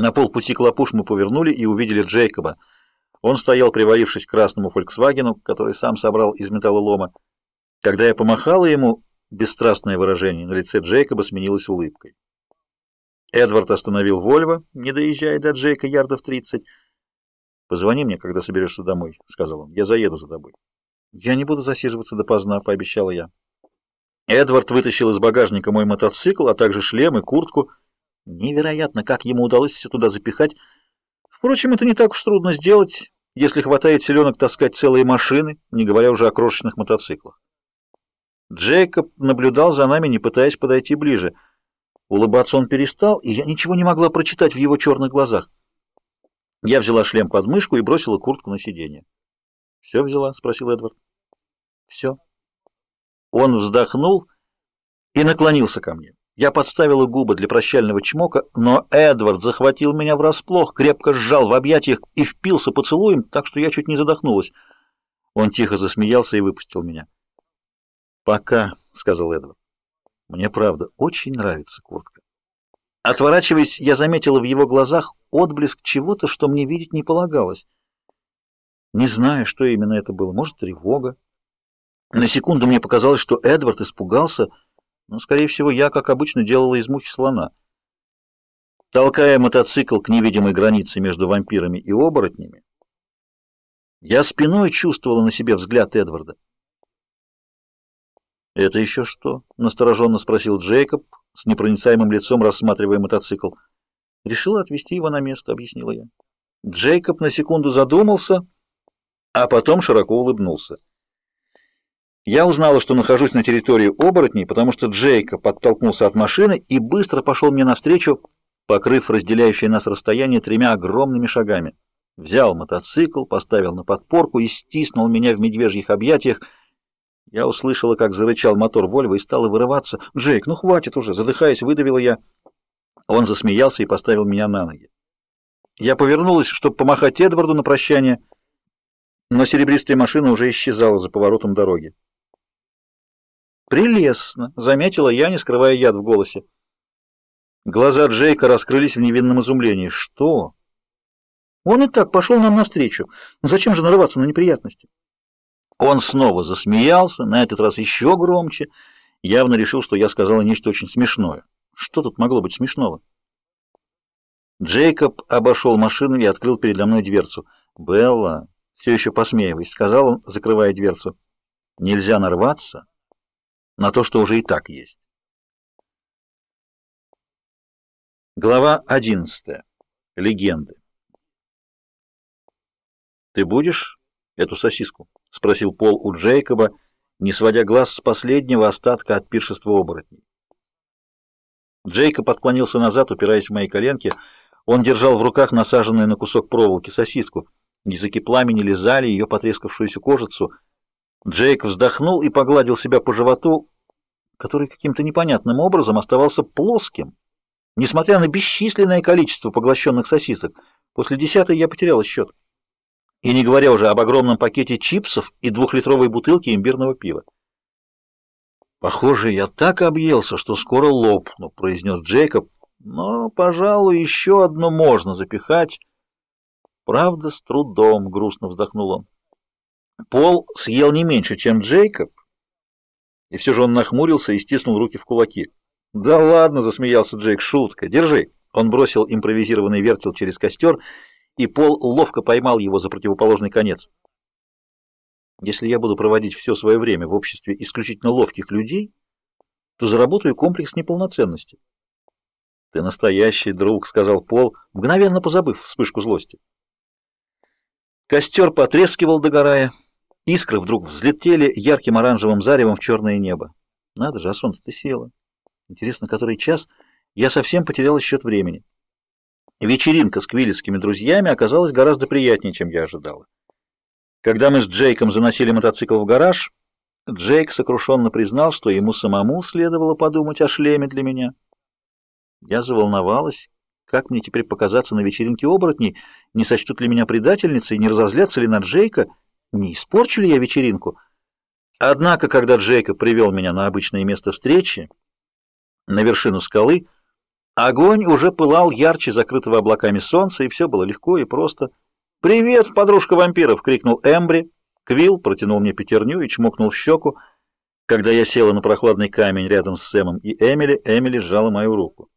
На полпути к Лапуш мы повернули и увидели Джейкоба. Он стоял, привалившись к красному «Фольксвагену», который сам собрал из металлолома. Когда я помахала ему, бесстрастное выражение на лице Джейкоба сменилось улыбкой. Эдвард остановил Вольво, не доезжая до Джейка ярдов тридцать. «Позвони мне, когда соберешься домой», — сказал он. «Я заеду за тобой». «Я не буду засиживаться допоздна», — пообещала я. Эдвард вытащил из багажника мой мотоцикл, а также шлем и куртку. Невероятно, как ему удалось все туда запихать. Впрочем, это не так уж трудно сделать, если хватает селенок таскать целые машины, не говоря уже о крошечных мотоциклах. Джейкоб наблюдал за нами, не пытаясь подойти ближе. Улыбаться он перестал, и я ничего не могла прочитать в его черных глазах. Я взяла шлем под мышку и бросила куртку на сиденье. «Все взяла?» — спросил Эдвард. «Все». Он вздохнул и наклонился ко мне. Я подставила губы для прощального чмока, но Эдвард захватил меня врасплох, крепко сжал в объятиях и впился поцелуем, так что я чуть не задохнулась. Он тихо засмеялся и выпустил меня. «Пока», — сказал Эдвард. «Мне, правда, очень нравится куртка». Отворачиваясь, я заметила в его глазах отблеск чего-то, что мне видеть не полагалось. Не знаю, что именно это было. Может, тревога. На секунду мне показалось, что Эдвард испугался, — но, скорее всего, я, как обычно, делала из мухи слона. Толкая мотоцикл к невидимой границе между вампирами и оборотнями, я спиной чувствовала на себе взгляд Эдварда. «Это еще что?» — настороженно спросил Джейкоб, с непроницаемым лицом рассматривая мотоцикл. «Решила отвезти его на место», — объяснила я. Джейкоб на секунду задумался, а потом широко улыбнулся. Я узнала, что нахожусь на территории оборотней, потому что Джейка подтолкнулся от машины и быстро пошел мне навстречу, покрыв разделяющее нас расстояние тремя огромными шагами. Взял мотоцикл, поставил на подпорку и стиснул меня в медвежьих объятиях. Я услышала, как зарычал мотор Вольво и стала вырываться. «Джейк, ну хватит уже!» Задыхаясь, выдавила я. Он засмеялся и поставил меня на ноги. Я повернулась, чтобы помахать Эдварду на прощание, но серебристая машина уже исчезала за поворотом дороги. «Прелестно!» — заметила я, не скрывая яд в голосе. Глаза Джейка раскрылись в невинном изумлении. «Что?» «Он и так пошел нам навстречу. Зачем же нарываться на неприятности?» Он снова засмеялся, на этот раз еще громче, явно решил, что я сказала нечто очень смешное. Что тут могло быть смешного? Джейкоб обошел машину и открыл передо мной дверцу. «Белла!» — все еще посмеиваясь, сказал он, закрывая дверцу. «Нельзя нарваться на то, что уже и так есть. Глава 11. Легенды. «Ты будешь эту сосиску?» — спросил Пол у Джейкоба, не сводя глаз с последнего остатка от пиршества оборотней. Джейкоб отклонился назад, упираясь в мои коленки. Он держал в руках насаженную на кусок проволоки сосиску. Языки пламени лизали ее потрескавшуюся кожицу — Джейк вздохнул и погладил себя по животу, который каким-то непонятным образом оставался плоским, несмотря на бесчисленное количество поглощенных сосисок. После десятой я потерял счет. И не говоря уже об огромном пакете чипсов и двухлитровой бутылке имбирного пива. «Похоже, я так объелся, что скоро лопну», — произнес Джейкоб. «Но, пожалуй, еще одно можно запихать». «Правда, с трудом», — грустно вздохнул он. Пол съел не меньше, чем Джейкоб, и все же он нахмурился и стиснул руки в кулаки. «Да ладно!» — засмеялся Джейк. «Шутка! Держи!» Он бросил импровизированный вертел через костер, и Пол ловко поймал его за противоположный конец. «Если я буду проводить все свое время в обществе исключительно ловких людей, то заработаю комплекс неполноценности». «Ты настоящий друг», — сказал Пол, мгновенно позабыв вспышку злости. Костер потрескивал, догорая. Искры вдруг взлетели ярким оранжевым заревом в черное небо. Надо же, а солнце-то село. Интересно, который час? Я совсем потерял счет времени. Вечеринка с квиллисскими друзьями оказалась гораздо приятнее, чем я ожидала. Когда мы с Джейком заносили мотоцикл в гараж, Джейк сокрушенно признал, что ему самому следовало подумать о шлеме для меня. Я заволновалась, как мне теперь показаться на вечеринке оборотней, не сочтут ли меня предательницей, не разозлятся ли на Джейка, не испорчу ли я вечеринку? Однако, когда Джейкоб привел меня на обычное место встречи, на вершину скалы, Огонь уже пылал ярче закрытого облаками солнца, и все было легко и просто. «Привет, подружка вампиров!» — крикнул Эмбри. Квилл протянул мне пятерню и чмокнул в щеку. Когда я села на прохладный камень рядом с Сэмом и Эмили, Эмили сжала мою руку.